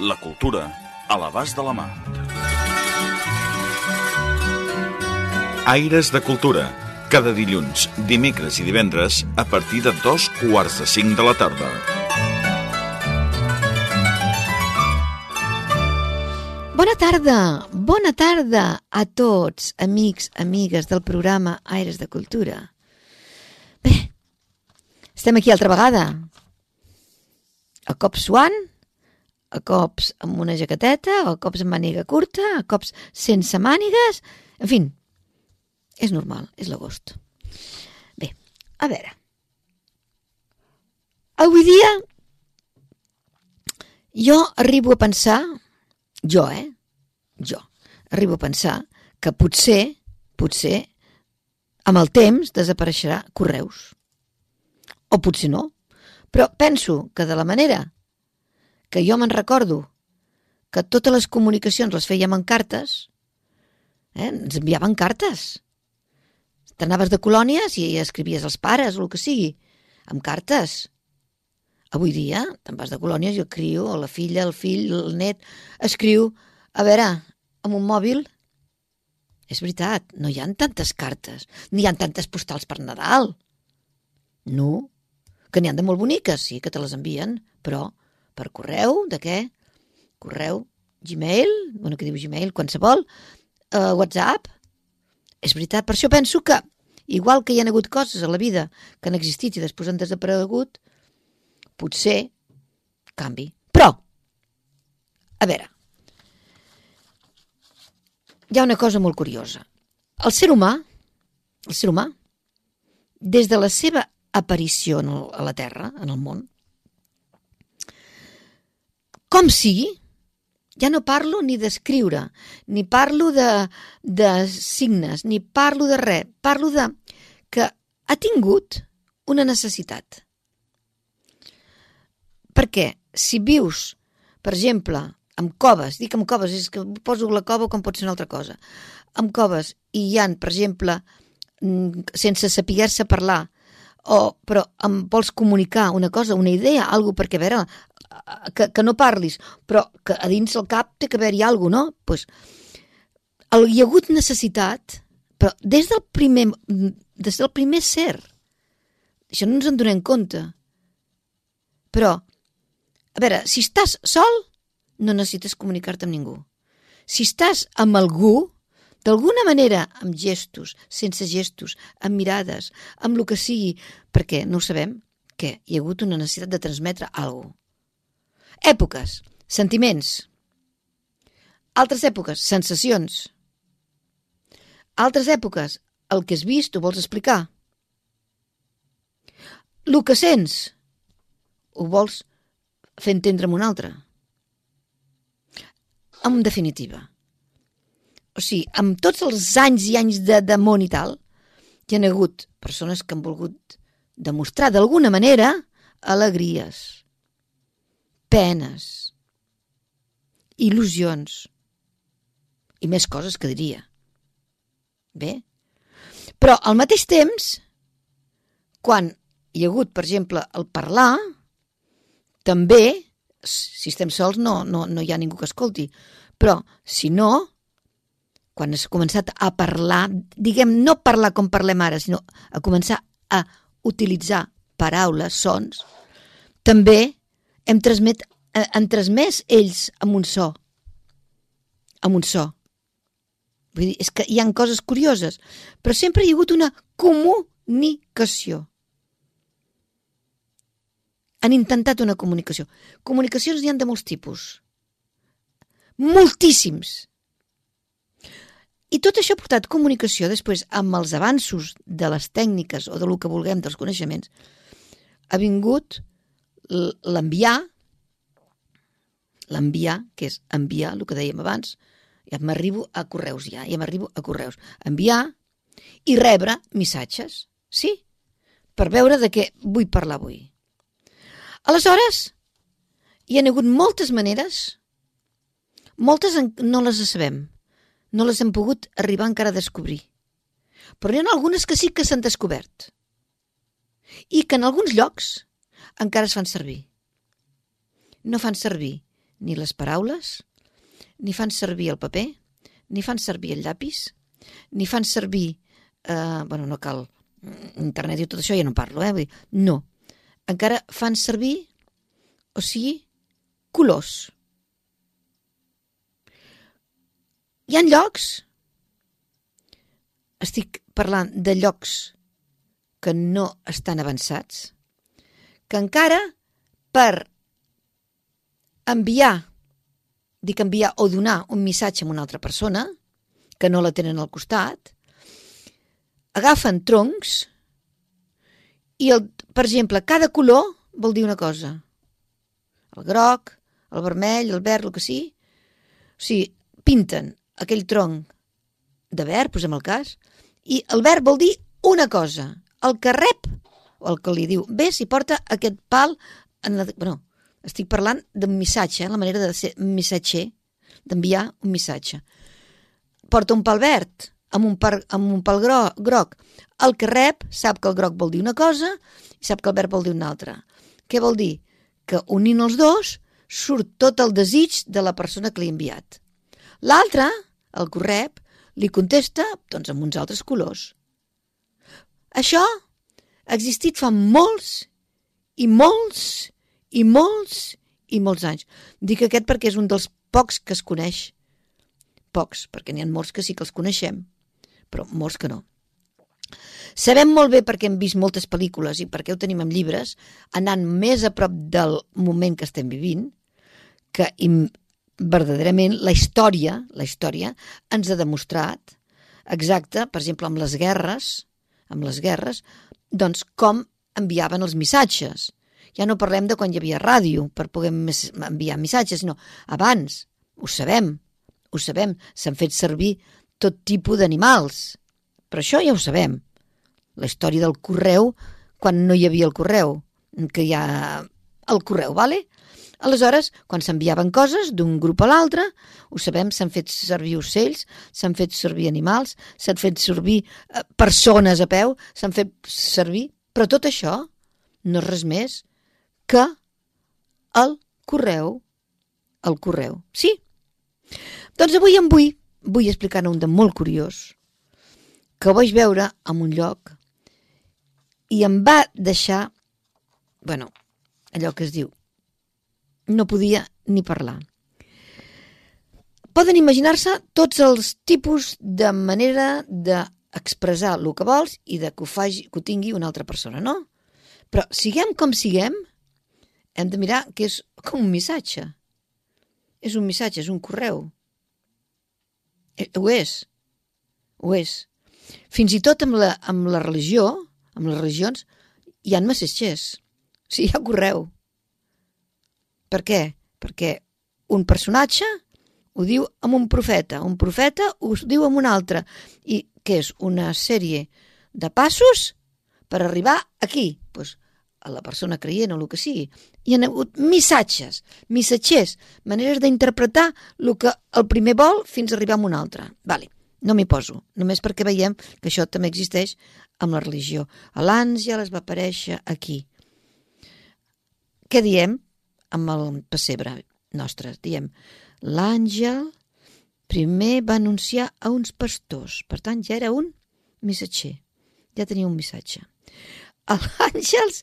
La cultura a l'abast de la mà. Aires de Cultura. Cada dilluns, dimecres i divendres a partir de dos quarts de cinc de la tarda. Bona tarda, bona tarda a tots, amics, amigues del programa Aires de Cultura. Bé, estem aquí altra vegada. A cops suant, a cops amb una jaqueteta, a cops amb màniga curta, a cops sense mànigues... En fi, és normal, és l'agost. Bé, a veure. Avui dia jo arribo a pensar, jo, eh? Jo arribo a pensar que potser, potser, amb el temps desapareixerà Correus. O potser no. Però penso que de la manera que jo me'n recordo que totes les comunicacions les fèiem en cartes, eh? ens enviaven cartes. T'anaves de colònies i escrivies als pares o el que sigui, amb cartes. Avui dia te'n vas de colònies el criu, o la filla, el fill, el net, escriu, a veure, amb un mòbil, és veritat, no hi han tantes cartes, ni hi han tantes postals per Nadal. No, que n'hi han de molt boniques, sí, que te les envien, però per correu, de què? Correu, Gmail, bueno, que diu Gmail, qualsevol, uh, WhatsApp. És veritat, per això penso que, igual que hi ha hagut coses a la vida que han existit i després han desaparegut, potser canvi. Però, a veure, hi ha una cosa molt curiosa. El ser humà, el ser humà, des de la seva aparició a la Terra, en el món, com sigui, ja no parlo ni d'escriure, ni parlo de, de signes, ni parlo de res, parlo de que ha tingut una necessitat. Perquè si vius, per exemple, amb coves, dic amb coves, és que poso la cova com pot ser una altra cosa, amb coves i hi han, per exemple, sense saber-se parlar, o, però em vols comunicar una cosa, una idea, algo perquè, a veure, que, que no parlis, però que a dins el cap té que haver-hi alguna cosa, no? Pues, hi ha hagut necessitat, però des del primer, des del primer ser, això no ens en donem compte, però, a veure, si estàs sol, no necessites comunicar-te amb ningú. Si estàs amb algú, d'alguna manera, amb gestos, sense gestos, amb mirades, amb el que sigui, perquè no ho sabem, que hi ha hagut una necessitat de transmetre alguna cosa. Èpoques, sentiments. Altres èpoques, sensacions. Altres èpoques, el que has vist ho vols explicar. El que sents ho vols fer entendre amb un altre. En definitiva. O sigui, amb tots els anys i anys de, de món i tal, hi ha hagut persones que han volgut demostrar d'alguna manera alegries, penes, il·lusions i més coses que diria. Bé? Però al mateix temps, quan hi ha hagut, per exemple, el parlar, també, si estem sols no, no, no hi ha ningú que escolti, però si no, quan has començat a parlar, diguem, no parlar com parlem ara, sinó a començar a utilitzar paraules, sons, també hem transmet, eh, han transmès ells amb un so. Amb un so. Vull dir, és que hi han coses curioses, però sempre hi ha hagut una comunicació. Han intentat una comunicació. Comunicacions n'hi han de molts tipus. Moltíssims. I tot això ha portat comunicació després amb els avanços de les tècniques o de lo que vulguem dels coneixements. Ha vingut l'enviar, l'enviar, que és enviar, el que dèiem abans, ja m'arribo a correus, ja, ja m'arribo a correus. Enviar i rebre missatges, sí? Per veure de què vull parlar avui. Aleshores, hi ha hagut moltes maneres, moltes no les sabem, no les hem pogut arribar encara a descobrir. Però hi ha algunes que sí que s'han descobert i que en alguns llocs encara es fan servir. No fan servir ni les paraules, ni fan servir el paper, ni fan servir el llapis, ni fan servir... Eh, bueno, no cal internet i tot això, ja no parlo, eh? Vull dir, no. Encara fan servir, o sigui, colors. Hi ha llocs, estic parlant de llocs que no estan avançats, que encara per enviar, dic enviar o donar un missatge a una altra persona, que no la tenen al costat, agafen troncs i, el, per exemple, cada color vol dir una cosa. El groc, el vermell, el verd, el que sí. O sigui, pinten aquell tronc de verd, posem el cas, i el verd vol dir una cosa. El que rep, o el que li diu, ve si porta aquest pal en la... Bueno, estic parlant d'un missatge, eh? la manera de ser missatger, d'enviar un missatge. Porta un pal verd amb un, par, amb un pal groc. El que rep sap que el groc vol dir una cosa i sap que el verd vol dir una altra. Què vol dir? Que unint els dos surt tot el desig de la persona que li ha enviat. L'altre, el que rep, li contesta doncs, amb uns altres colors. Això ha existit fa molts i molts i molts i molts anys. Dic aquest perquè és un dels pocs que es coneix. Pocs, perquè n'hi ha molts que sí que els coneixem, però molts que no. Sabem molt bé perquè hem vist moltes pel·lícules i perquè ho tenim en llibres, anant més a prop del moment que estem vivint, que verdaderament la història, la història ens ha demostrat exacte, per exemple, amb les guerres, amb les guerres, doncs com enviaven els missatges. Ja no parlem de quan hi havia ràdio per poder enviar missatges, sinó abans, ho sabem, ho sabem, s'han fet servir tot tipus d'animals. Però això ja ho sabem. La història del correu, quan no hi havia el correu, que hi ha el correu, vale? Aleshores, quan s'enviaven coses d'un grup a l'altre, ho sabem, s'han fet servir ocells, s'han fet servir animals, s'han fet servir eh, persones a peu, s'han fet servir... Però tot això no és res més que el correu. El correu. Sí. Doncs avui en vull, vull explicar un de molt curiós que vaig veure en un lloc i em va deixar, bueno, allò que es diu, no podia ni parlar. Poden imaginar-se tots els tipus de manera d'expressar el que vols i de que ho, faci, que ho tingui una altra persona, no? Però siguem com siguem, hem de mirar que és com un missatge. És un missatge, és un correu. Eh, ho és. Ho és. Fins i tot amb la, amb la religió, amb les religions, hi ha messatgers. O sigui, hi ha correu. Per què? Perquè un personatge ho diu amb un profeta, un profeta ho diu amb un altre, i que és una sèrie de passos per arribar aquí. Pues, a la persona creient o el que sigui. Hi ha hagut missatges, missatgers, maneres d'interpretar el que el primer vol fins a arribar a un altre. Vale, no m'hi poso, només perquè veiem que això també existeix amb la religió. L'àngel es va aparèixer aquí. Què diem amb el pessebre nostre? Diem, l'àngel primer va anunciar a uns pastors, per tant ja era un missatger, ja tenia un missatge els àngels,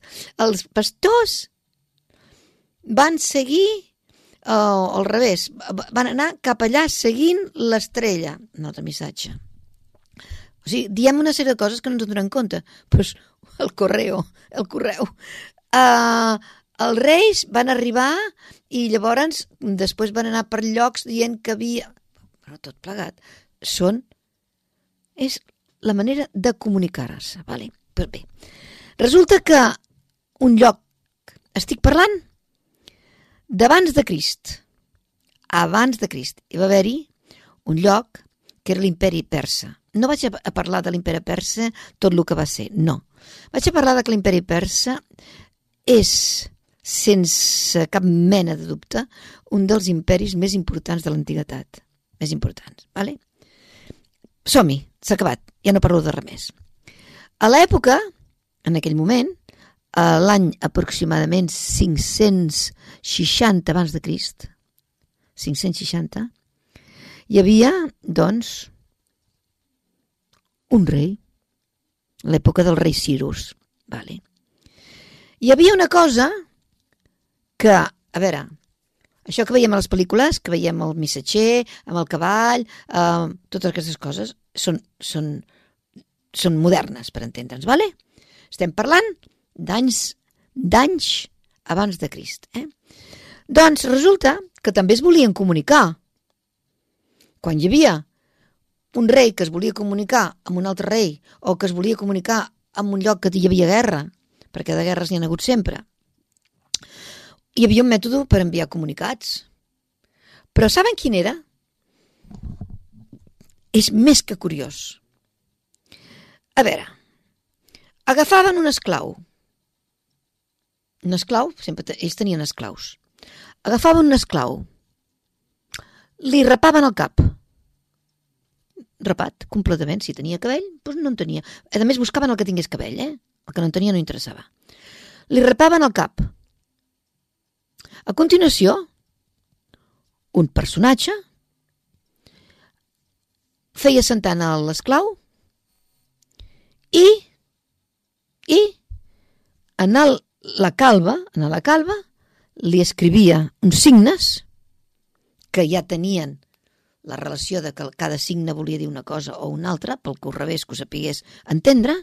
els pastors, van seguir o uh, al revés, van anar cap allà seguint l'estrella. Nota missatge. O sigui, diem una sèrie de coses que no ens donem compte. Pues, el correu, el correu. Uh, els reis van arribar i llavors després van anar per llocs dient que havia... Però tot plegat. Són... És la manera de comunicar-se, vale? Pues bé, Resulta que un lloc, estic parlant d'abans de Crist, abans de Crist. Hi va haver-hi un lloc que era l'imperi persa. No vaig a parlar de l'imperi persa tot el que va ser, no. Vaig a parlar de que l'imperi persa és, sense cap mena de dubte, un dels imperis més importants de l'antiguitat. Més importants, vale? Som-hi, s'ha acabat, ja no parlo de res més. A l'època, en aquell moment, a l'any aproximadament 560 abans de Crist, 560, hi havia, doncs, un rei, l'època del rei Cirus. Vale. Hi havia una cosa que, a veure, això que veiem a les pel·lícules, que veiem el missatger, amb el cavall, eh, totes aquestes coses, són, són, són modernes, per entendre'ns, vale? Estem parlant d'anys d'anys abans de Crist. Eh? Doncs resulta que també es volien comunicar. Quan hi havia un rei que es volia comunicar amb un altre rei o que es volia comunicar amb un lloc que hi havia guerra, perquè de guerres n'hi ha hagut sempre, hi havia un mètode per enviar comunicats. Però saben quin era? És més que curiós. A veure, agafaven un esclau. Un esclau, sempre ells tenien esclaus. Agafaven un esclau, li rapaven el cap, rapat completament, si tenia cabell, doncs no en tenia. A més, buscaven el que tingués cabell, eh? El que no en tenia no interessava. Li rapaven el cap. A continuació, un personatge. Feia sentant a l'esclau i i en el, la calva, en la calva, li escrivia uns signes que ja tenien la relació de que cada signe volia dir una cosa o una altra, pel que ho revés que ho sapigués entendre,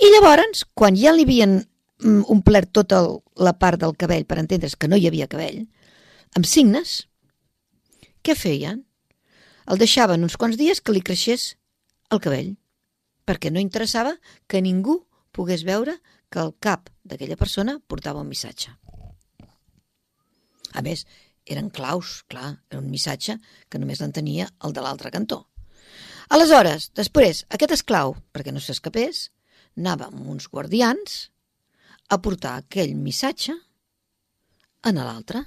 i llavors, quan ja li havien omplert tota la part del cabell per entendre's que no hi havia cabell, amb signes, què feien? El deixaven uns quants dies que li creixés el cabell, perquè no interessava que ningú pogués veure que el cap d'aquella persona portava un missatge. A més, eren claus, clar, era un missatge que només l'entenia el de l'altre cantó. Aleshores, després, aquest esclau, perquè no s'escapés, anava amb uns guardians a portar aquell missatge a l'altre.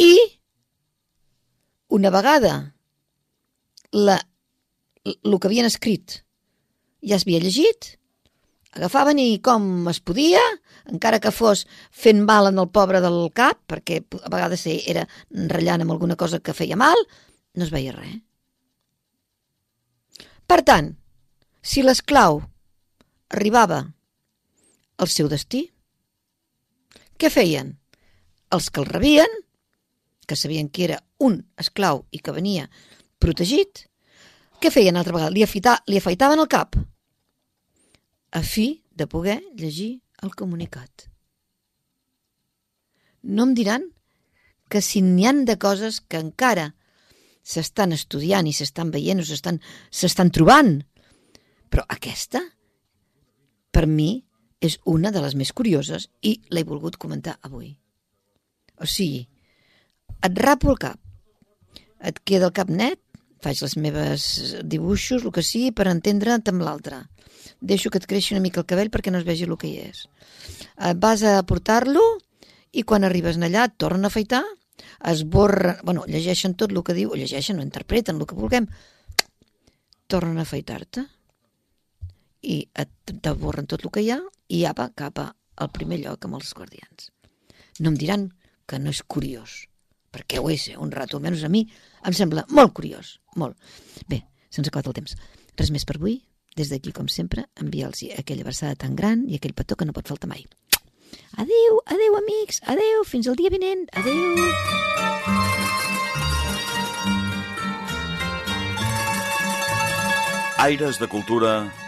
I una vegada la, el que havien escrit ja es havia llegit, agafaven i com es podia, encara que fos fent mal en el pobre del cap, perquè a vegades era ratllant amb alguna cosa que feia mal, no es veia res. Per tant, si l'esclau arribava al seu destí, què feien? Els que el rebien, que sabien que era un esclau i que venia protegit, què feien altra vegada? Li, afita, li afaitaven el cap a fi de poder llegir el comunicat. No em diran que si n'hi han de coses que encara s'estan estudiant i s'estan veient o s'estan trobant, però aquesta, per mi, és una de les més curioses i l'he volgut comentar avui. O sigui, et rapo el cap, et queda el cap net, faig les meves dibuixos, el que sigui, per entendre't amb l'altre deixo que et creixi una mica el cabell perquè no es vegi el que hi és. Et vas a portar-lo i quan arribes allà et tornen a afaitar, esborren, bueno, llegeixen tot el que diu, o llegeixen o interpreten el que vulguem, tornen a afaitar-te i t'aborren tot el que hi ha i apa, cap al primer lloc amb els guardians. No em diran que no és curiós, perquè ho és, eh? un rato, almenys a mi em sembla molt curiós, molt. Bé, se'ns ha acabat el temps. Res més per avui? Des d'aquí, com sempre, envia'ls aquella versada tan gran i aquell petó que no pot faltar mai. Adeu, adeu, amics, adeu, fins al dia vinent, adeu. Aires de Cultura